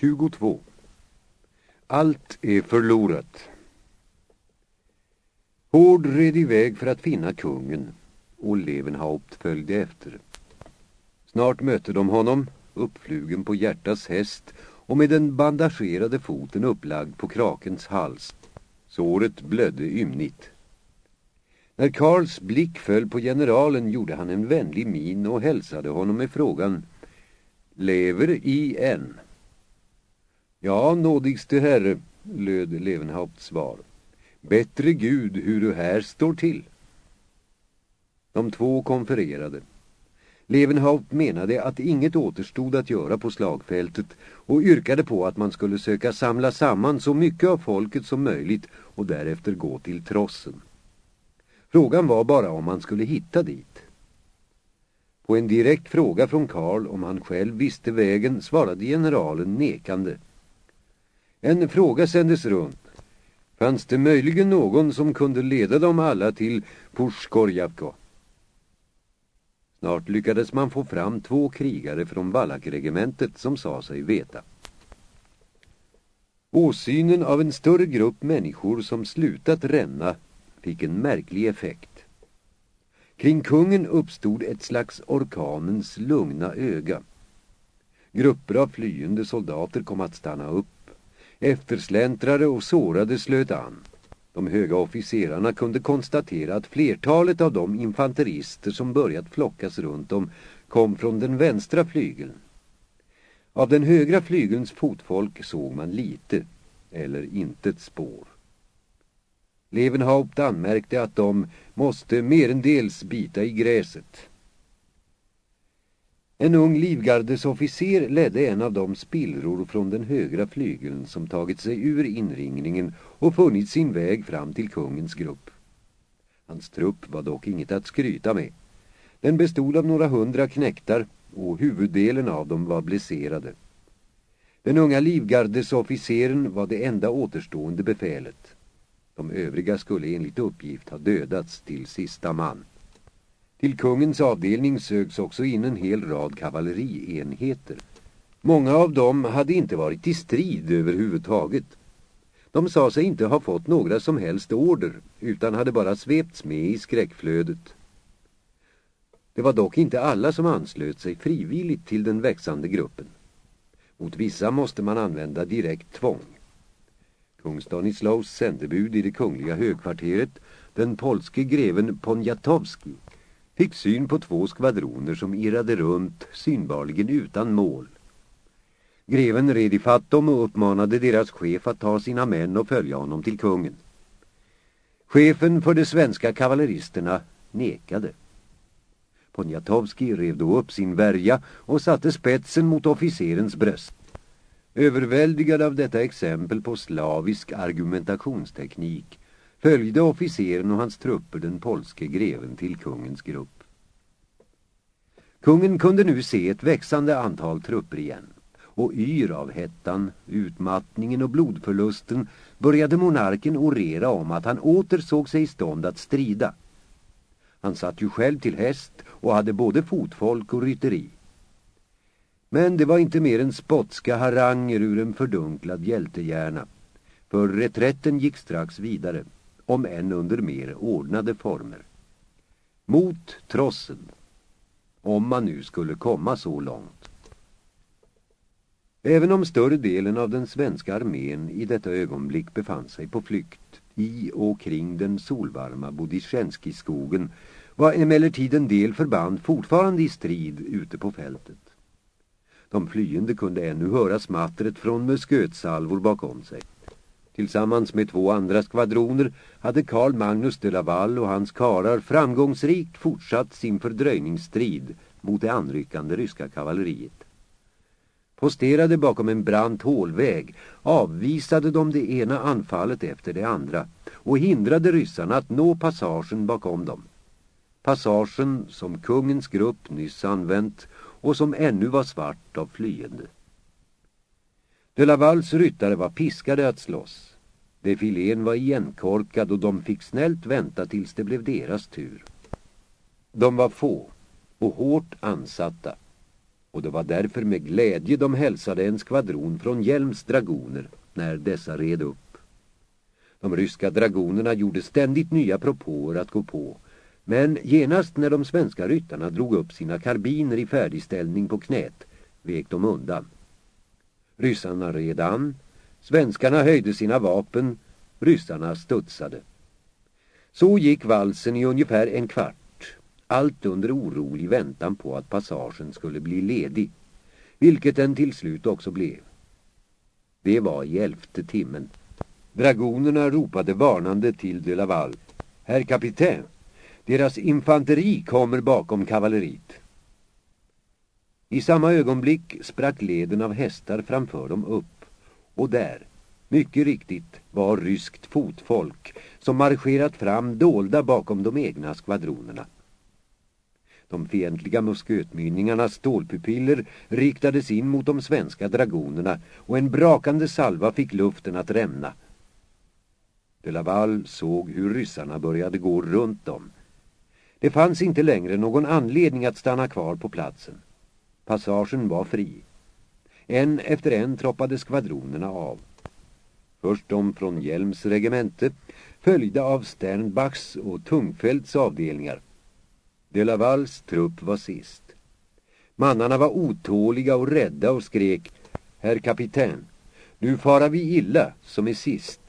22. Allt är förlorat. Hård red iväg för att finna kungen och Levenhaupt följde efter. Snart mötte de honom, uppflugen på hjärtas häst och med den bandagerade foten upplagd på krakens hals. Såret blödde ymnigt. När Karls blick föll på generalen gjorde han en vänlig min och hälsade honom med frågan Lever i än? Ja, nådigste herre, löd Levenhaupts svar. Bättre Gud hur du här står till. De två konfererade. Levenhaupt menade att inget återstod att göra på slagfältet och yrkade på att man skulle söka samla samman så mycket av folket som möjligt och därefter gå till trossen. Frågan var bara om man skulle hitta dit. På en direkt fråga från Karl om han själv visste vägen svarade generalen nekande. En fråga sändes runt. Fanns det möjligen någon som kunde leda dem alla till Pushkorjavko? Snart lyckades man få fram två krigare från Wallachregementet som sa sig veta. Åsynen av en större grupp människor som slutat ränna fick en märklig effekt. Kring kungen uppstod ett slags orkanens lugna öga. Grupper av flyende soldater kom att stanna upp. Eftersläntrare och sårade slöt an. De höga officerarna kunde konstatera att flertalet av de infanterister som börjat flockas runt om kom från den vänstra flygeln. Av den högra flygelns fotfolk såg man lite, eller intet spår. Levenhaupt anmärkte att de måste merendels bita i gräset. En ung livgardesofficer ledde en av de spillror från den högra flygeln som tagit sig ur inringningen och funnit sin väg fram till kungens grupp. Hans trupp var dock inget att skryta med. Den bestod av några hundra knäktar och huvuddelen av dem var blesserade. Den unga livgardesofficeren var det enda återstående befälet. De övriga skulle enligt uppgift ha dödats till sista man. Till kungens avdelning sögs också in en hel rad kavallerienheter. Många av dem hade inte varit i strid överhuvudtaget. De sa sig inte ha fått några som helst order utan hade bara svepts med i skräckflödet. Det var dock inte alla som anslöt sig frivilligt till den växande gruppen. Mot vissa måste man använda direkt tvång. Kung Stanislaus sändebud i det kungliga högkvarteret, den polske greven Poniatowski, fick syn på två skvadroner som irrade runt, synbarligen utan mål. Greven red i fatt dem och uppmanade deras chef att ta sina män och följa honom till kungen. Chefen för de svenska kavalleristerna nekade. Poniatowski rev då upp sin värja och satte spetsen mot officerens bröst. Överväldigad av detta exempel på slavisk argumentationsteknik följde officeren och hans trupper den polske greven till kungens grupp. Kungen kunde nu se ett växande antal trupper igen och yr av hettan, utmattningen och blodförlusten började monarken orera om att han åter såg sig i stånd att strida. Han satt ju själv till häst och hade både fotfolk och rytteri. Men det var inte mer än spotska haranger ur en fördunklad hjältehjärna. För reträtten gick strax vidare, om än under mer ordnade former. Mot trossen. Om man nu skulle komma så långt. Även om större delen av den svenska armén i detta ögonblick befann sig på flykt i och kring den solvarma Bodisjenski-skogen var emellertid en del förband fortfarande i strid ute på fältet. De flyende kunde ännu höra smattret från muskötsalvor bakom sig. Tillsammans med två andra skvadroner hade Karl Magnus de Laval och hans karar framgångsrikt fortsatt sin fördröjningsstrid mot det anryckande ryska kavalleriet. Posterade bakom en brant hålväg avvisade de det ena anfallet efter det andra och hindrade ryssarna att nå passagen bakom dem. Passagen som kungens grupp nyss använt och som ännu var svart av flyende. De Lavals ryttare var piskade att slåss. Defilén var igenkorkad och de fick snällt vänta tills det blev deras tur. De var få och hårt ansatta. Och det var därför med glädje de hälsade en skvadron från Hjelms dragoner när dessa red upp. De ryska dragonerna gjorde ständigt nya propåer att gå på. Men genast när de svenska ryttarna drog upp sina karbiner i färdigställning på knät vek de undan. Ryssarna red an, svenskarna höjde sina vapen, ryssarna studsade. Så gick valsen i ungefär en kvart, allt under orolig väntan på att passagen skulle bli ledig, vilket den till slut också blev. Det var i elfte timmen. Dragonerna ropade varnande till de Laval. Herr kapitän, deras infanteri kommer bakom kavalleriet. I samma ögonblick sprack leden av hästar framför dem upp. Och där, mycket riktigt, var ryskt fotfolk som marscherat fram dolda bakom de egna skvadronerna. De fientliga muskötmynningarnas stålpupiller riktades in mot de svenska dragonerna och en brakande salva fick luften att rämna. De Laval såg hur ryssarna började gå runt dem. Det fanns inte längre någon anledning att stanna kvar på platsen. Passagen var fri. En efter en troppade skvadronerna av. Först de från Hjelms regemente, följda av Sternbachs och Tungfälts avdelningar. De Lavals trupp var sist. Mannarna var otåliga och rädda och skrek Herr kapitän, nu fara vi illa som är sist.